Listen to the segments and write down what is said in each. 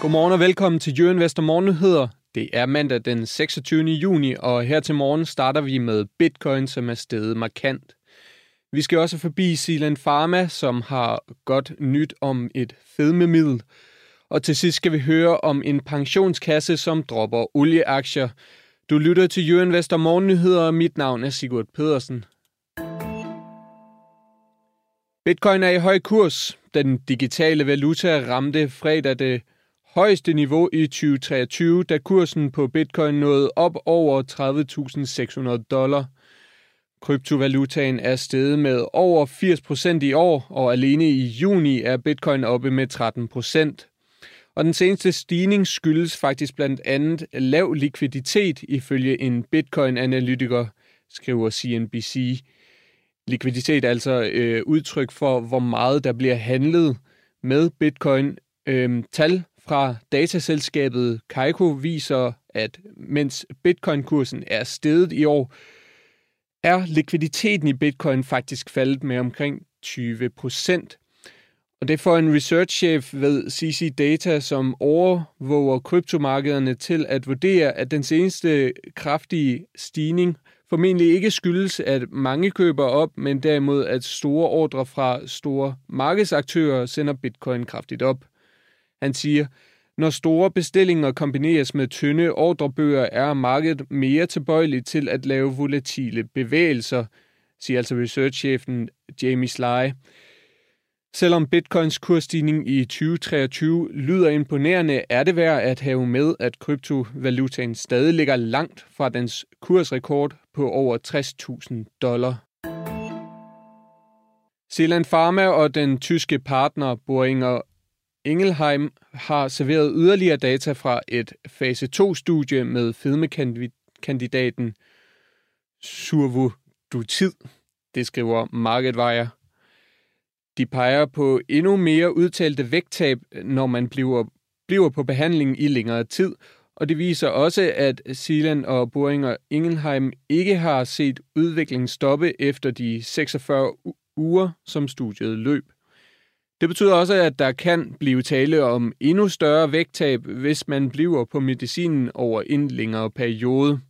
Godmorgen og velkommen til Jørgen Vester Morgennyheder. Det er mandag den 26. juni, og her til morgen starter vi med Bitcoin, som er steget markant. Vi skal også forbi Silan Pharma, som har godt nyt om et fedmemiddel. Og til sidst skal vi høre om en pensionskasse, som dropper olieaktier. Du lytter til Jørgen Vester Morgennyheder, og mit navn er Sigurd Pedersen. Bitcoin er i høj kurs. Den digitale valuta ramte fredag det højeste niveau i 2023, da kursen på bitcoin nåede op over 30.600 dollar. Kryptovalutaen er steget med over 80% i år, og alene i juni er bitcoin oppe med 13%. Og den seneste stigning skyldes faktisk blandt andet lav likviditet ifølge en bitcoin-analytiker, skriver CNBC. Likviditet er altså øh, udtryk for, hvor meget der bliver handlet med bitcoin. Øh, tal fra dataselskabet Kaiko viser, at mens bitcoin-kursen er steget i år, er likviditeten i bitcoin faktisk faldet med omkring 20 procent. Og det får en researchchef ved CC Data, som overvåger kryptomarkederne til at vurdere, at den seneste kraftige stigning formentlig ikke skyldes, at mange køber op, men derimod at store ordre fra store markedsaktører sender bitcoin kraftigt op. Han siger, når store bestillinger kombineres med tynde ordrebøger, er markedet mere tilbøjeligt til at lave volatile bevægelser, siger altså researchchefen Jamie Sly. Selvom bitcoins kursstigning i 2023 lyder imponerende, er det værd at have med, at kryptovalutaen stadig ligger langt fra dens kursrekord på over 60.000 dollar. Zealand Pharma og den tyske partner Boehringer Ingelheim har serveret yderligere data fra et fase 2-studie med fedmekandidaten Survodutid. Det skriver MarketWire. De peger på endnu mere udtalte vægttab, når man bliver, bliver på behandling i længere tid, og det viser også, at Silan og Boringer Ingelheim ikke har set udviklingen stoppe efter de 46 uger, som studiet løb. Det betyder også, at der kan blive tale om endnu større vægttab, hvis man bliver på medicinen over en længere periode.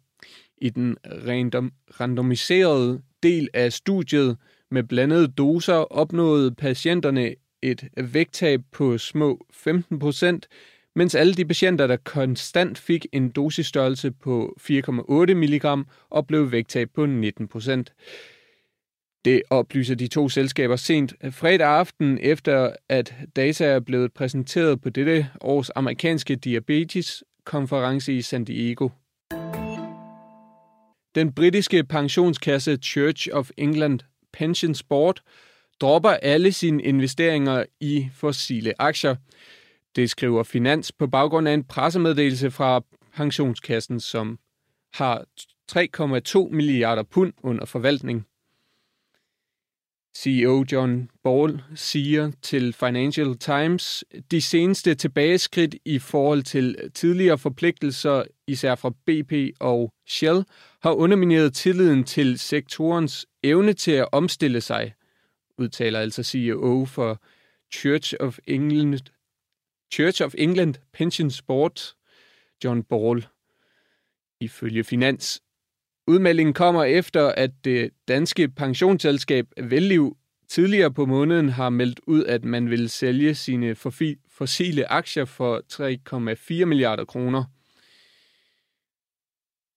I den random, randomiserede del af studiet med blandede doser opnåede patienterne et vægttab på små 15 procent, mens alle de patienter, der konstant fik en dosisstørrelse på 4,8 mg, oplevede vægttab på 19 procent. Det oplyser de to selskaber sent øh, fredag aften, efter at data er blevet præsenteret på dette års amerikanske diabeteskonference i San Diego. Den britiske pensionskasse Church of England Pension Board dropper alle sine investeringer i fossile aktier. Det skriver Finans på baggrund af en pressemeddelelse fra pensionskassen, som har 3,2 milliarder pund under forvaltning. CEO John Ball siger til Financial Times, de seneste tilbageskridt i forhold til tidligere forpligtelser, især fra BP og Shell, har undermineret tilliden til sektorens evne til at omstille sig, udtaler altså CEO for Church of England, Church of England Pensions Board, John Ball, ifølge Finans. Udmeldingen kommer efter, at det danske pensionsselskab Velliv tidligere på måneden har meldt ud, at man vil sælge sine fossile aktier for 3,4 milliarder kroner.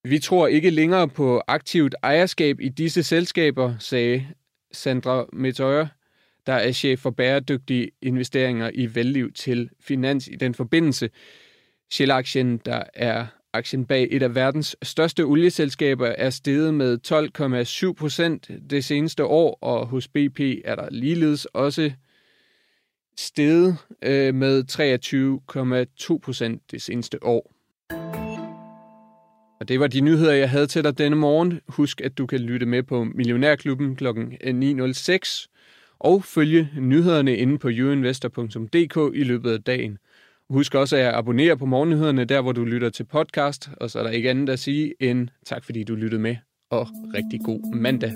Vi tror ikke længere på aktivt ejerskab i disse selskaber, sagde Sandra Metøjer, der er chef for bæredygtige investeringer i Velliv til Finans i den forbindelse. Shell-aktien, der er Aktien bag et af verdens største olieselskaber er steget med 12,7 procent det seneste år, og hos BP er der ligeledes også steget øh, med 23,2 procent det seneste år. Og det var de nyheder, jeg havde til dig denne morgen. Husk, at du kan lytte med på Millionærklubben kl. 9.06 øh, og følge nyhederne inde på youinvestor.dk i løbet af dagen. Husk også at abonnere på morgennyhederne, der hvor du lytter til podcast, og så er der ikke andet at sige end tak, fordi du lyttede med, og rigtig god mandag.